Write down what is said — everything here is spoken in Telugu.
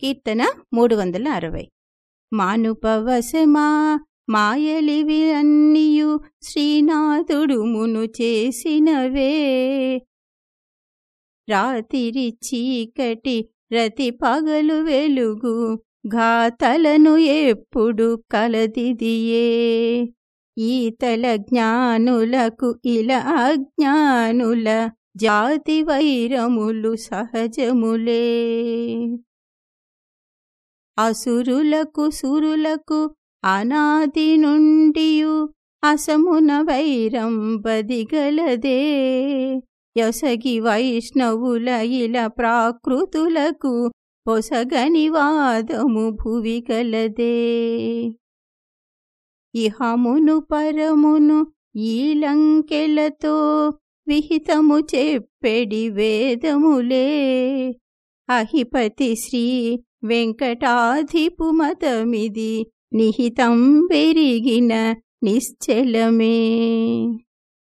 కీర్తన మూడు వందల అరవై మానుపవశమా మాయలివి అన్నియు శ్రీనాథుడు మును చేసినవే. రాతిరి చీకటి రతి పగలు వెలుగు ఘాతలను ఎప్పుడు కలదిదియే. ఈతల జ్ఞానులకు ఇలా అజ్ఞానుల జాతి వైరములు సహజములే. అసురులకు సురులకు అనాది నుండియు అసమున వైరం బదిగలదే. యొసగి వైష్ణవుల ఇల ప్రాకృతులకు పొసగని వాదము భువి గలదే ఇహమును పరమును ఈ లంకెలతో విహితము చెప్పెడి వేదములే. అహిపతి శ్రీ వెంకటాధిపుమతమిది నిహితం పెరిగిన నిశ్చలమే.